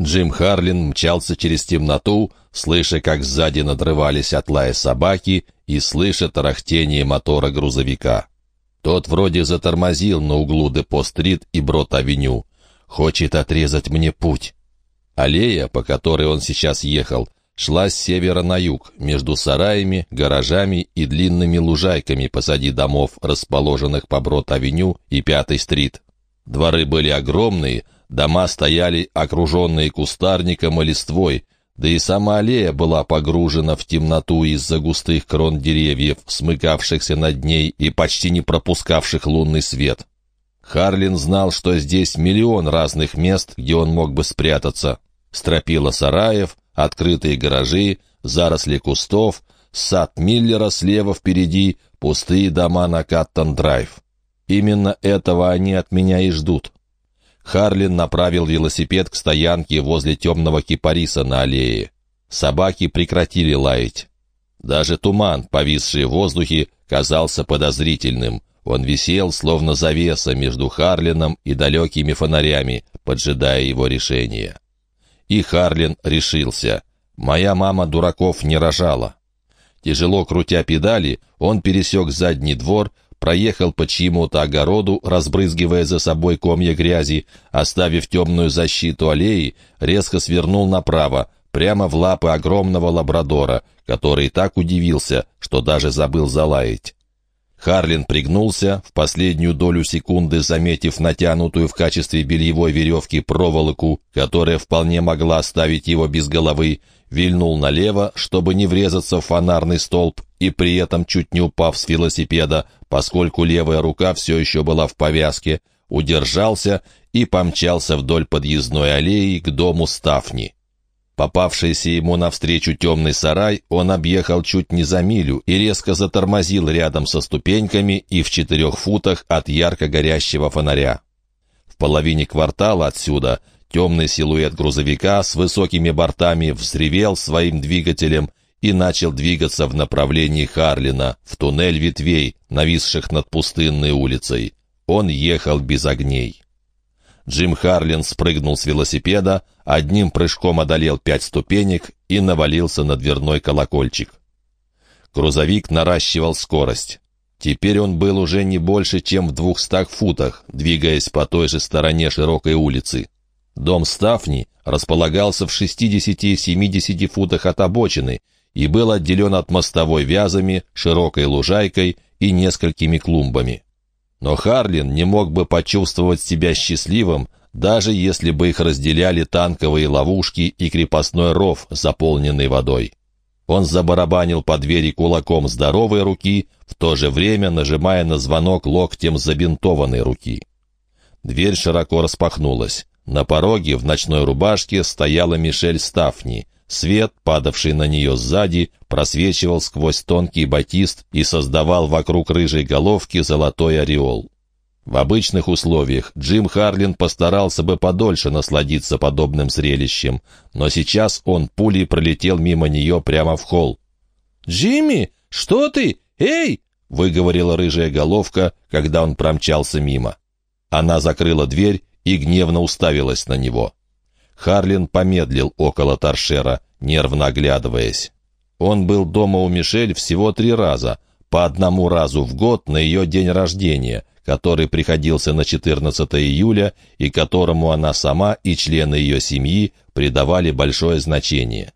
Джим Харлин мчался через темноту, слыша, как сзади надрывались от лая собаки и слыша тарахтение мотора грузовика. Тот вроде затормозил на углу Депо-стрит и Брод-авеню. Хочет отрезать мне путь. Аллея, по которой он сейчас ехал, шла с севера на юг, между сараями, гаражами и длинными лужайками позади домов, расположенных по Брод-авеню и Пятой стрит. Дворы были огромные, дома стояли окруженные кустарником и листвой, да и сама аллея была погружена в темноту из-за густых крон деревьев, смыкавшихся над ней и почти не пропускавших лунный свет. Харлин знал, что здесь миллион разных мест, где он мог бы спрятаться. Стропила сараев, открытые гаражи, заросли кустов, сад Миллера слева впереди, пустые дома на Каттон-драйв. Именно этого они от меня и ждут. Харлин направил велосипед к стоянке возле темного кипариса на аллее. Собаки прекратили лаять. Даже туман, повисший в воздухе, казался подозрительным. Он висел, словно завеса между Харлином и далекими фонарями, поджидая его решения. И Харлин решился. «Моя мама дураков не рожала». Тяжело крутя педали, он пересек задний двор, проехал по чьему-то огороду, разбрызгивая за собой комья грязи, оставив темную защиту аллеи, резко свернул направо, прямо в лапы огромного лабрадора, который так удивился, что даже забыл залаять. Харлин пригнулся, в последнюю долю секунды заметив натянутую в качестве бельевой веревки проволоку, которая вполне могла оставить его без головы, вильнул налево, чтобы не врезаться в фонарный столб, и при этом чуть не упав с велосипеда, поскольку левая рука все еще была в повязке, удержался и помчался вдоль подъездной аллеи к дому Стафни. Попавшийся ему навстречу темный сарай, он объехал чуть не за милю и резко затормозил рядом со ступеньками и в четырех футах от ярко горящего фонаря. В половине квартала отсюда темный силуэт грузовика с высокими бортами взревел своим двигателем и начал двигаться в направлении Харлина, в туннель ветвей, нависших над пустынной улицей. Он ехал без огней. Джим Харлин спрыгнул с велосипеда, одним прыжком одолел пять ступенек и навалился на дверной колокольчик. Грузовик наращивал скорость. Теперь он был уже не больше, чем в двухстах футах, двигаясь по той же стороне широкой улицы. Дом Стафни располагался в 60-70 футах от обочины и был отделен от мостовой вязами, широкой лужайкой и несколькими клумбами. Но Харлин не мог бы почувствовать себя счастливым, даже если бы их разделяли танковые ловушки и крепостной ров, заполненный водой. Он забарабанил по двери кулаком здоровой руки, в то же время нажимая на звонок локтем забинтованной руки. Дверь широко распахнулась. На пороге в ночной рубашке стояла Мишель Стафни. Свет, падавший на нее сзади, просвечивал сквозь тонкий батист и создавал вокруг рыжей головки золотой ореол. В обычных условиях Джим Харлин постарался бы подольше насладиться подобным зрелищем, но сейчас он пулей пролетел мимо нее прямо в холл. «Джимми, что ты? Эй!» — выговорила рыжая головка, когда он промчался мимо. Она закрыла дверь и гневно уставилась на него. Харлин помедлил около торшера, нервно оглядываясь. Он был дома у Мишель всего три раза, по одному разу в год на ее день рождения, который приходился на 14 июля и которому она сама и члены ее семьи придавали большое значение.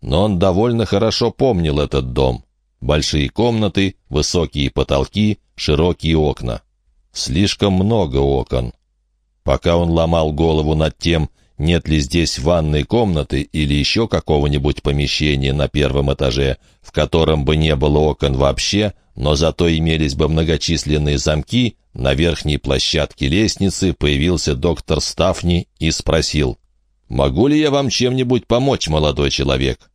Но он довольно хорошо помнил этот дом. Большие комнаты, высокие потолки, широкие окна. Слишком много окон. Пока он ломал голову над тем, нет ли здесь ванной комнаты или еще какого-нибудь помещения на первом этаже, в котором бы не было окон вообще, но зато имелись бы многочисленные замки, на верхней площадке лестницы появился доктор Стафни и спросил, «Могу ли я вам чем-нибудь помочь, молодой человек?»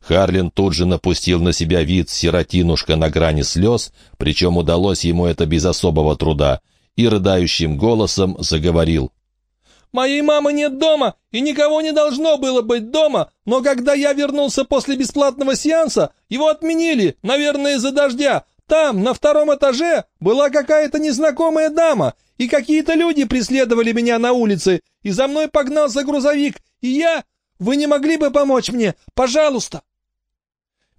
Харлин тут же напустил на себя вид сиротинушка на грани слез, причем удалось ему это без особого труда, и рыдающим голосом заговорил. Моей мамы нет дома, и никого не должно было быть дома, но когда я вернулся после бесплатного сеанса, его отменили, наверное, из-за дождя, там, на втором этаже, была какая-то незнакомая дама, и какие-то люди преследовали меня на улице, и за мной погнался грузовик, и я... Вы не могли бы помочь мне? Пожалуйста!»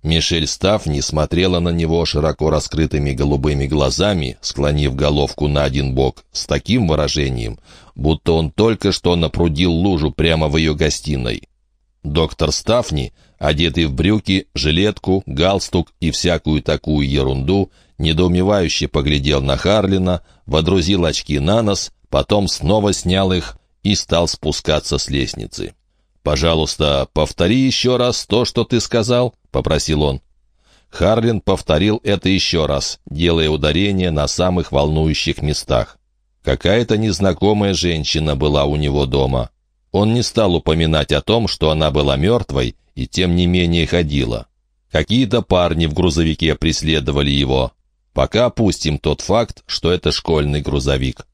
Мишель Стафни смотрела на него широко раскрытыми голубыми глазами, склонив головку на один бок, с таким выражением, будто он только что напрудил лужу прямо в ее гостиной. Доктор Стафни, одетый в брюки, жилетку, галстук и всякую такую ерунду, недоумевающе поглядел на Харлина, водрузил очки на нос, потом снова снял их и стал спускаться с лестницы. «Пожалуйста, повтори еще раз то, что ты сказал», — попросил он. Харлин повторил это еще раз, делая ударение на самых волнующих местах. Какая-то незнакомая женщина была у него дома. Он не стал упоминать о том, что она была мертвой и тем не менее ходила. Какие-то парни в грузовике преследовали его. Пока опустим тот факт, что это школьный грузовик.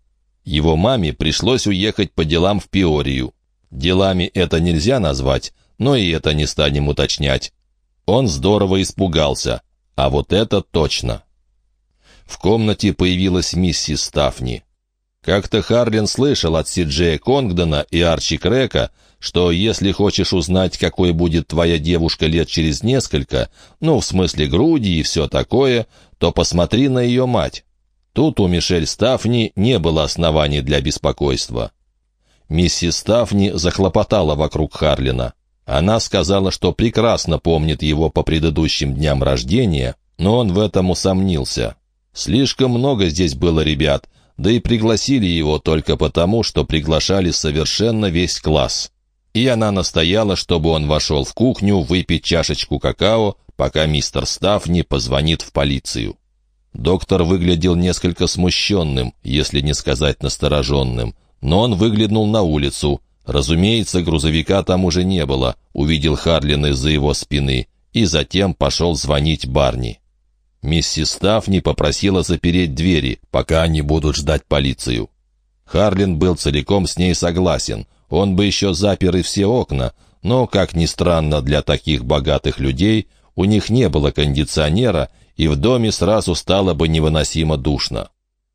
Его маме пришлось уехать по делам в Пиорию. Делами это нельзя назвать, но и это не станем уточнять. Он здорово испугался, а вот это точно. В комнате появилась миссис Стафни. Как-то Харлин слышал от Сиджея Конгдона и Арчи Крека, что если хочешь узнать, какой будет твоя девушка лет через несколько, ну, в смысле груди и все такое, то посмотри на ее мать. Тут у Мишель Стафни не было оснований для беспокойства. Миссис Стафни захлопотала вокруг Харлина. Она сказала, что прекрасно помнит его по предыдущим дням рождения, но он в этом усомнился. Слишком много здесь было ребят, да и пригласили его только потому, что приглашали совершенно весь класс. И она настояла, чтобы он вошел в кухню выпить чашечку какао, пока мистер Стафни позвонит в полицию. Доктор выглядел несколько смущенным, если не сказать настороженным, но он выглянул на улицу. Разумеется, грузовика там уже не было, увидел Харлин из-за его спины, и затем пошел звонить Барни. Миссис Стафни попросила запереть двери, пока они будут ждать полицию. Харлин был целиком с ней согласен. Он бы еще запер и все окна, но, как ни странно для таких богатых людей, у них не было кондиционера, и в доме сразу стало бы невыносимо душно.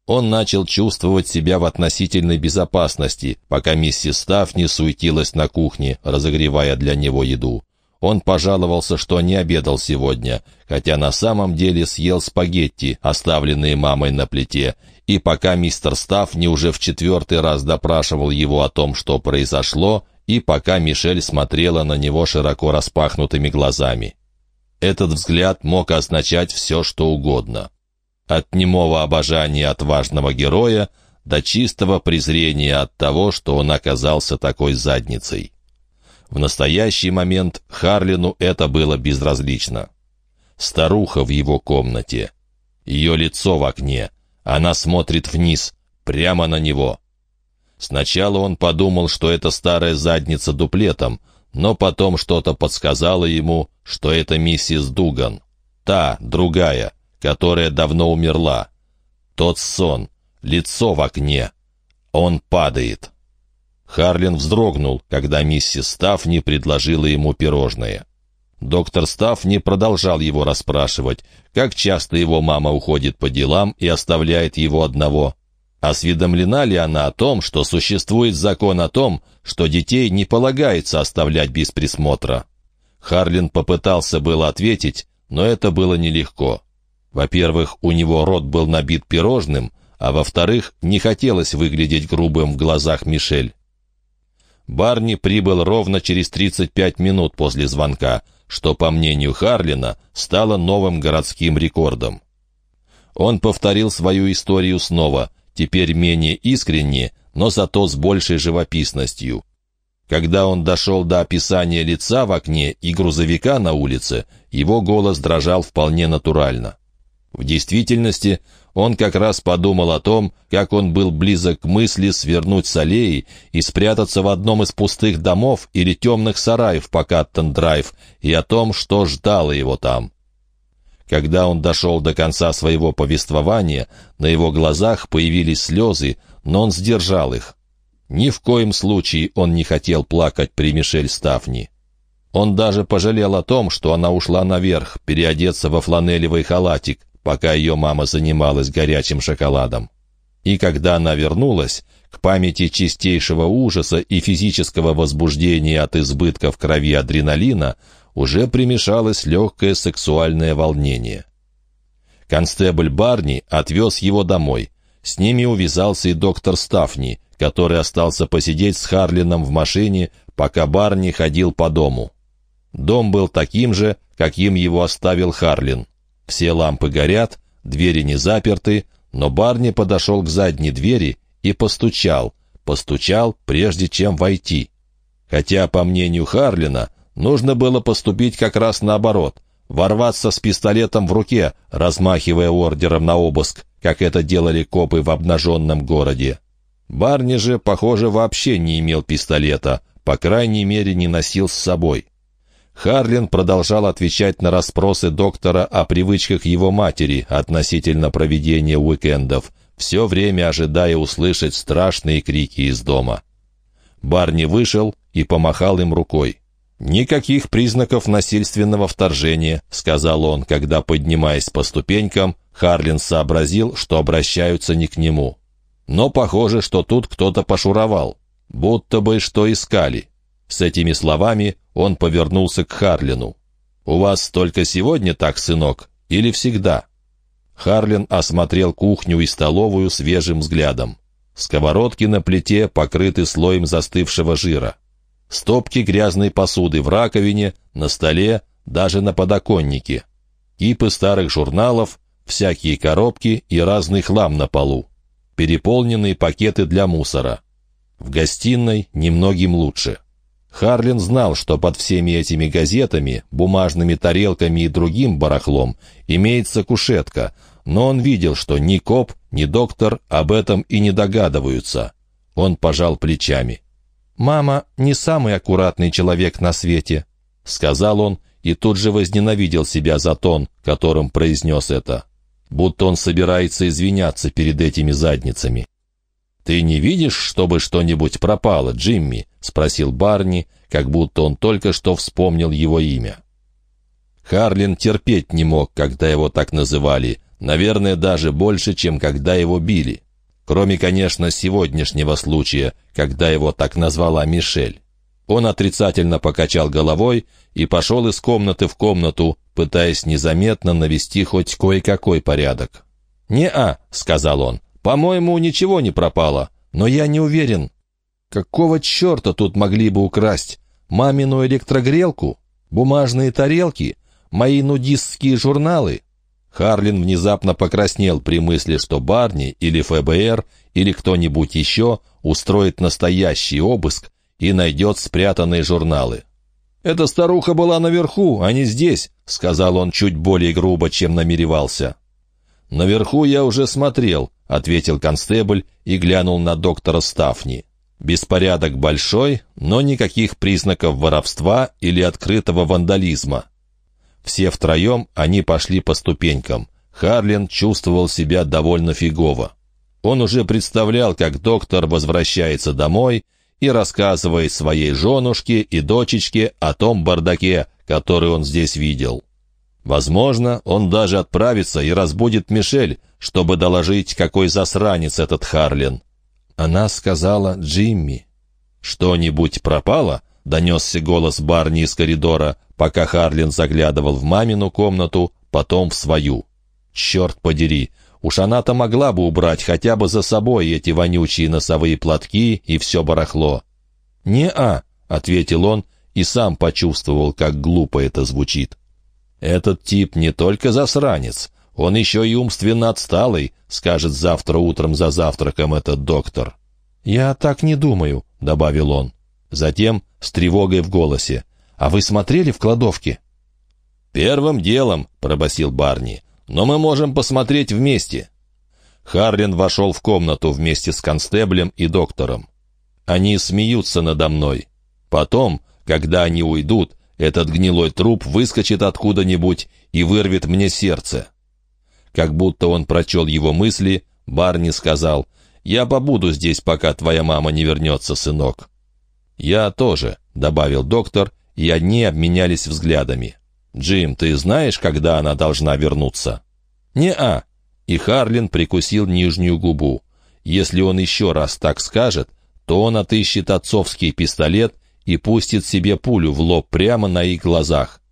Он начал чувствовать себя в относительной безопасности, пока миссис Стафни суетилась на кухне, разогревая для него еду. Он пожаловался, что не обедал сегодня, хотя на самом деле съел спагетти, оставленные мамой на плите, и пока мистер Стафни уже в четвертый раз допрашивал его о том, что произошло, и пока Мишель смотрела на него широко распахнутыми глазами. Этот взгляд мог означать все, что угодно от немого обожания отважного героя до чистого презрения от того, что он оказался такой задницей. В настоящий момент Харлину это было безразлично. Старуха в его комнате. Ее лицо в окне. Она смотрит вниз, прямо на него. Сначала он подумал, что это старая задница дуплетом, но потом что-то подсказало ему, что это миссис Дуган. Та, другая, которая давно умерла. Тот сон, лицо в окне. Он падает. Харлин вздрогнул, когда миссис Стафни предложила ему пирожное. Доктор Стафни продолжал его расспрашивать, как часто его мама уходит по делам и оставляет его одного. Осведомлена ли она о том, что существует закон о том, что детей не полагается оставлять без присмотра? Харлин попытался было ответить, но это было нелегко. Во-первых, у него рот был набит пирожным, а во-вторых, не хотелось выглядеть грубым в глазах Мишель. Барни прибыл ровно через 35 минут после звонка, что, по мнению Харлина, стало новым городским рекордом. Он повторил свою историю снова, теперь менее искренне, но зато с большей живописностью. Когда он дошел до описания лица в окне и грузовика на улице, его голос дрожал вполне натурально. В действительности он как раз подумал о том, как он был близок к мысли свернуть с аллеи и спрятаться в одном из пустых домов или темных сараев по Каттон-драйв, и о том, что ждало его там. Когда он дошел до конца своего повествования, на его глазах появились слезы, но он сдержал их. Ни в коем случае он не хотел плакать при Мишель Стафни. Он даже пожалел о том, что она ушла наверх, переодеться во фланелевый халатик, пока ее мама занималась горячим шоколадом. И когда она вернулась, к памяти чистейшего ужаса и физического возбуждения от избытка в крови адреналина уже примешалось легкое сексуальное волнение. Констебль Барни отвез его домой. С ними увязался и доктор Стафни, который остался посидеть с Харлином в машине, пока Барни ходил по дому. Дом был таким же, каким его оставил Харлин. Все лампы горят, двери не заперты, но Барни подошел к задней двери и постучал, постучал, прежде чем войти. Хотя, по мнению Харлина, нужно было поступить как раз наоборот, ворваться с пистолетом в руке, размахивая ордером на обыск, как это делали копы в обнаженном городе. Барни же, похоже, вообще не имел пистолета, по крайней мере, не носил с собой. Харлин продолжал отвечать на расспросы доктора о привычках его матери относительно проведения уикендов, все время ожидая услышать страшные крики из дома. Барни вышел и помахал им рукой. «Никаких признаков насильственного вторжения», — сказал он, когда, поднимаясь по ступенькам, Харлин сообразил, что обращаются не к нему. Но похоже, что тут кто-то пошуровал, будто бы что искали. С этими словами он повернулся к Харлину. «У вас только сегодня так, сынок, или всегда?» Харлин осмотрел кухню и столовую свежим взглядом. Сковородки на плите покрыты слоем застывшего жира. Стопки грязной посуды в раковине, на столе, даже на подоконнике. Кипы старых журналов, всякие коробки и разный хлам на полу. Переполненные пакеты для мусора. В гостиной немногим лучше. Харлин знал, что под всеми этими газетами, бумажными тарелками и другим барахлом имеется кушетка, но он видел, что ни коп, ни доктор об этом и не догадываются. Он пожал плечами. «Мама не самый аккуратный человек на свете», — сказал он, и тут же возненавидел себя за тон, которым произнес это. Будто он собирается извиняться перед этими задницами. «Ты не видишь, чтобы что-нибудь пропало, Джимми?» — спросил Барни, как будто он только что вспомнил его имя. Харлин терпеть не мог, когда его так называли, наверное, даже больше, чем когда его били. Кроме, конечно, сегодняшнего случая, когда его так назвала Мишель. Он отрицательно покачал головой и пошел из комнаты в комнату, пытаясь незаметно навести хоть кое-какой порядок. «Не-а», — сказал он, по-моему, ничего не пропало, но я не уверен. Какого черта тут могли бы украсть? Мамину электрогрелку? Бумажные тарелки? Мои нудистские журналы?» Харлин внезапно покраснел при мысли, что Барни или ФБР или кто-нибудь еще устроит настоящий обыск и найдет спрятанные журналы. «Эта старуха была наверху, а не здесь», — сказал он чуть более грубо, чем намеревался. «Наверху я уже смотрел», — ответил констебль и глянул на доктора Стафни. «Беспорядок большой, но никаких признаков воровства или открытого вандализма». Все втроем они пошли по ступенькам. Харлин чувствовал себя довольно фигово. Он уже представлял, как доктор возвращается домой и рассказывает своей женушке и дочечке о том бардаке, который он здесь видел. Возможно, он даже отправится и разбудит Мишель, чтобы доложить, какой засранец этот Харлин. Она сказала Джимми. «Что-нибудь пропало?» — донесся голос Барни из коридора, пока Харлин заглядывал в мамину комнату, потом в свою. «Черт подери! Уж она-то могла бы убрать хотя бы за собой эти вонючие носовые платки и все барахло». «Не-а», — ответил он и сам почувствовал, как глупо это звучит. «Этот тип не только засранец, он еще и умственно отсталый», скажет завтра утром за завтраком этот доктор. «Я так не думаю», — добавил он. Затем, с тревогой в голосе, «А вы смотрели в кладовке?» «Первым делом», — пробасил Барни, «но мы можем посмотреть вместе». Харлин вошел в комнату вместе с констеблем и доктором. Они смеются надо мной. Потом, когда они уйдут, этот гнилой труп выскочит откуда-нибудь и вырвет мне сердце. Как будто он прочел его мысли, Барни сказал, «Я побуду здесь, пока твоя мама не вернется, сынок». «Я тоже», — добавил доктор, и они обменялись взглядами. «Джим, ты знаешь, когда она должна вернуться?» «Не-а». И Харлин прикусил нижнюю губу. Если он еще раз так скажет, то он отыщет отцовский пистолет и пустит себе пулю в лоб прямо на их глазах.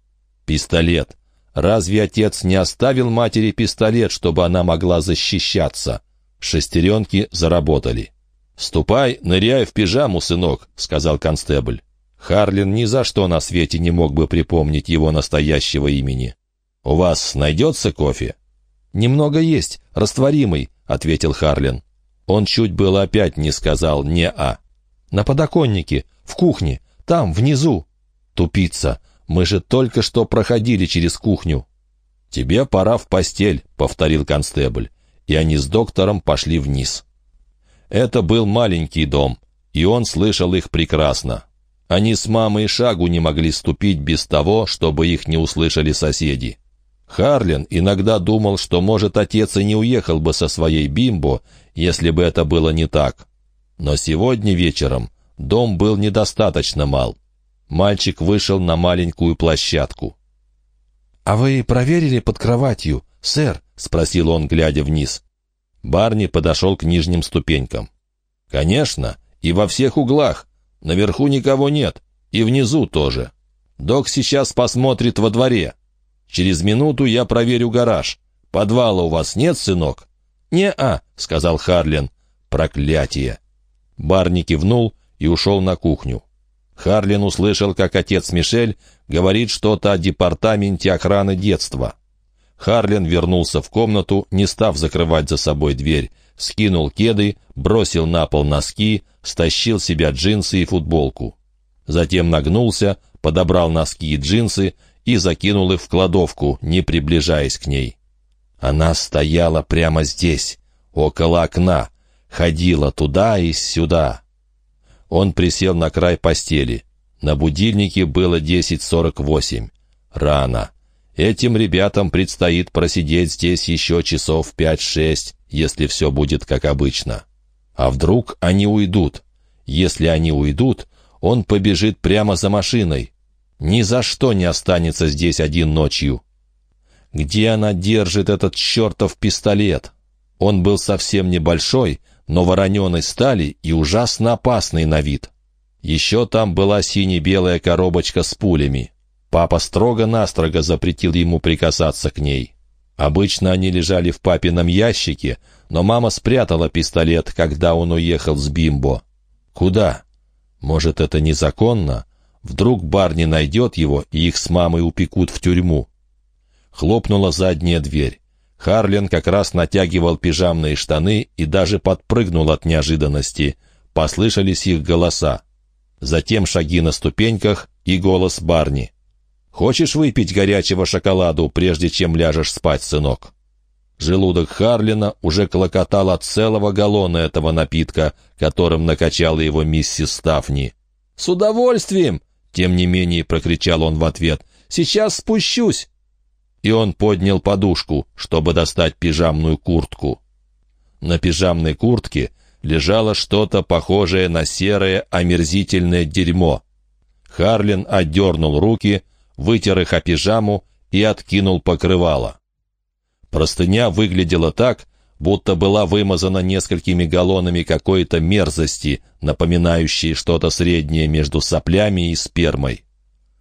Пистолет. Разве отец не оставил матери пистолет, чтобы она могла защищаться? Шестеренки заработали. «Ступай, ныряй в пижаму, сынок», — сказал констебль. Харлин ни за что на свете не мог бы припомнить его настоящего имени. «У вас найдется кофе?» «Немного есть, растворимый», — ответил Харлин. Он чуть было опять не сказал «не-а». «На подоконнике, в кухне, там, внизу». «Тупица, мы же только что проходили через кухню». «Тебе пора в постель», — повторил констебль, и они с доктором пошли вниз. Это был маленький дом, и он слышал их прекрасно. Они с мамой шагу не могли ступить без того, чтобы их не услышали соседи. Харлин иногда думал, что, может, отец и не уехал бы со своей бимбо, если бы это было не так. Но сегодня вечером дом был недостаточно мал. Мальчик вышел на маленькую площадку. «А вы проверили под кроватью, сэр?» — спросил он, глядя вниз. Барни подошел к нижним ступенькам. «Конечно, и во всех углах. Наверху никого нет, и внизу тоже. Док сейчас посмотрит во дворе. Через минуту я проверю гараж. Подвала у вас нет, сынок?» «Не-а», — сказал Харлин. «Проклятие!» Барни кивнул и ушел на кухню. Харлин услышал, как отец Мишель говорит что-то о департаменте охраны детства. Харлин вернулся в комнату, не став закрывать за собой дверь, скинул кеды, бросил на пол носки, стащил себя джинсы и футболку. Затем нагнулся, подобрал носки и джинсы и закинул их в кладовку, не приближаясь к ней. Она стояла прямо здесь, около окна, ходила туда и сюда. Он присел на край постели. На будильнике было 10.48. Рано. Этим ребятам предстоит просидеть здесь еще часов пять-шесть, если все будет как обычно. А вдруг они уйдут? Если они уйдут, он побежит прямо за машиной. Ни за что не останется здесь один ночью. Где она держит этот чертов пистолет? Он был совсем небольшой, но вороненой стали и ужасно опасный на вид. Еще там была сине-белая коробочка с пулями. Папа строго-настрого запретил ему прикасаться к ней. Обычно они лежали в папином ящике, но мама спрятала пистолет, когда он уехал с Бимбо. Куда? Может, это незаконно? Вдруг Барни найдет его, и их с мамой упекут в тюрьму. Хлопнула задняя дверь. Харлин как раз натягивал пижамные штаны и даже подпрыгнул от неожиданности. Послышались их голоса. Затем шаги на ступеньках и голос Барни. Хочешь выпить горячего шоколаду, прежде чем ляжешь спать, сынок?» Желудок Харлина уже клокотал от целого галлона этого напитка, которым накачала его миссис Стафни. «С удовольствием!» — тем не менее прокричал он в ответ. «Сейчас спущусь!» И он поднял подушку, чтобы достать пижамную куртку. На пижамной куртке лежало что-то похожее на серое омерзительное дерьмо. Харлин отдернул руки — вытер их о пижаму и откинул покрывало. Простыня выглядела так, будто была вымазана несколькими галлонами какой-то мерзости, напоминающей что-то среднее между соплями и спермой.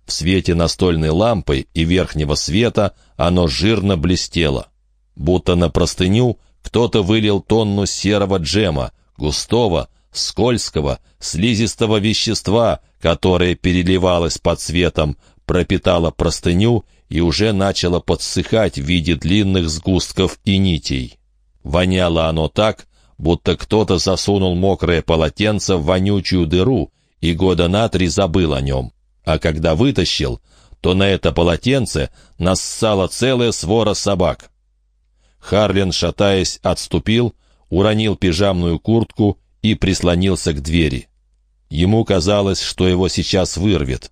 В свете настольной лампы и верхнего света оно жирно блестело. Будто на простыню кто-то вылил тонну серого джема, густого, скользкого, слизистого вещества, которое переливалось под светом, пропитала простыню и уже начало подсыхать в виде длинных сгустков и нитей. Воняло оно так, будто кто-то засунул мокрое полотенце в вонючую дыру и года на три забыл о нем. А когда вытащил, то на это полотенце нассала целая свора собак. Харлин, шатаясь, отступил, уронил пижамную куртку и прислонился к двери. Ему казалось, что его сейчас вырвет.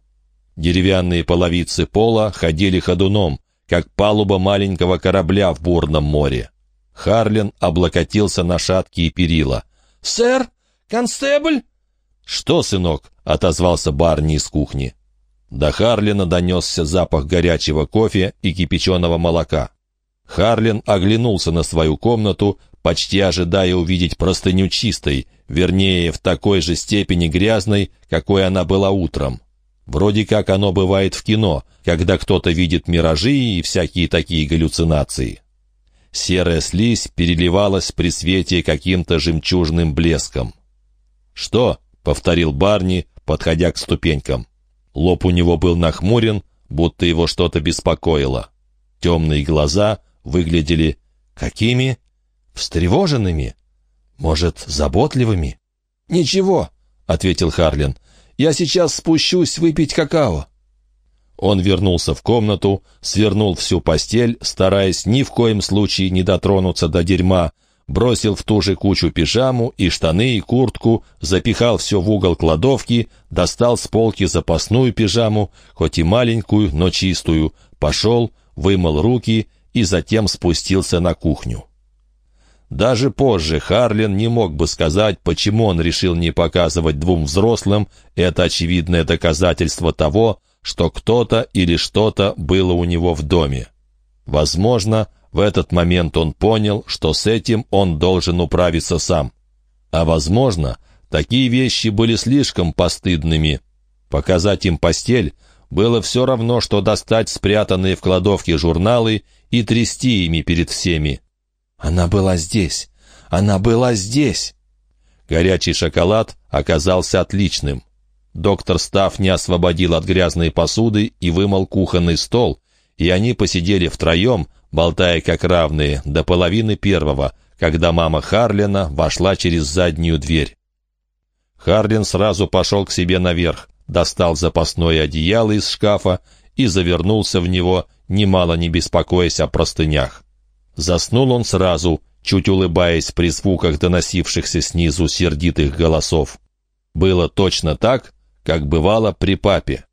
Деревянные половицы пола ходили ходуном, как палуба маленького корабля в бурном море. Харлин облокотился на шаткие перила. «Сэр? Констебль?» «Что, сынок?» — отозвался Барни из кухни. До Харлина донесся запах горячего кофе и кипяченого молока. Харлин оглянулся на свою комнату, почти ожидая увидеть простыню чистой, вернее, в такой же степени грязной, какой она была утром. Вроде как оно бывает в кино, когда кто-то видит миражи и всякие такие галлюцинации. Серая слизь переливалась при свете каким-то жемчужным блеском. «Что?» — повторил Барни, подходя к ступенькам. Лоб у него был нахмурен, будто его что-то беспокоило. Темные глаза выглядели какими? Встревоженными? Может, заботливыми? «Ничего», — ответил Харлин. «Я сейчас спущусь выпить какао». Он вернулся в комнату, свернул всю постель, стараясь ни в коем случае не дотронуться до дерьма, бросил в ту же кучу пижаму и штаны, и куртку, запихал все в угол кладовки, достал с полки запасную пижаму, хоть и маленькую, но чистую, пошел, вымыл руки и затем спустился на кухню. Даже позже Харлин не мог бы сказать, почему он решил не показывать двум взрослым это очевидное доказательство того, что кто-то или что-то было у него в доме. Возможно, в этот момент он понял, что с этим он должен управиться сам. А возможно, такие вещи были слишком постыдными. Показать им постель было все равно, что достать спрятанные в кладовке журналы и трясти ими перед всеми. Она была здесь! Она была здесь! Горячий шоколад оказался отличным. Доктор Став не освободил от грязной посуды и вымыл кухонный стол, и они посидели втроем, болтая как равные, до половины первого, когда мама Харлина вошла через заднюю дверь. Харлин сразу пошел к себе наверх, достал запасное одеяло из шкафа и завернулся в него, немало не беспокоясь о простынях. Заснул он сразу, чуть улыбаясь при звуках доносившихся снизу сердитых голосов. Было точно так, как бывало при папе.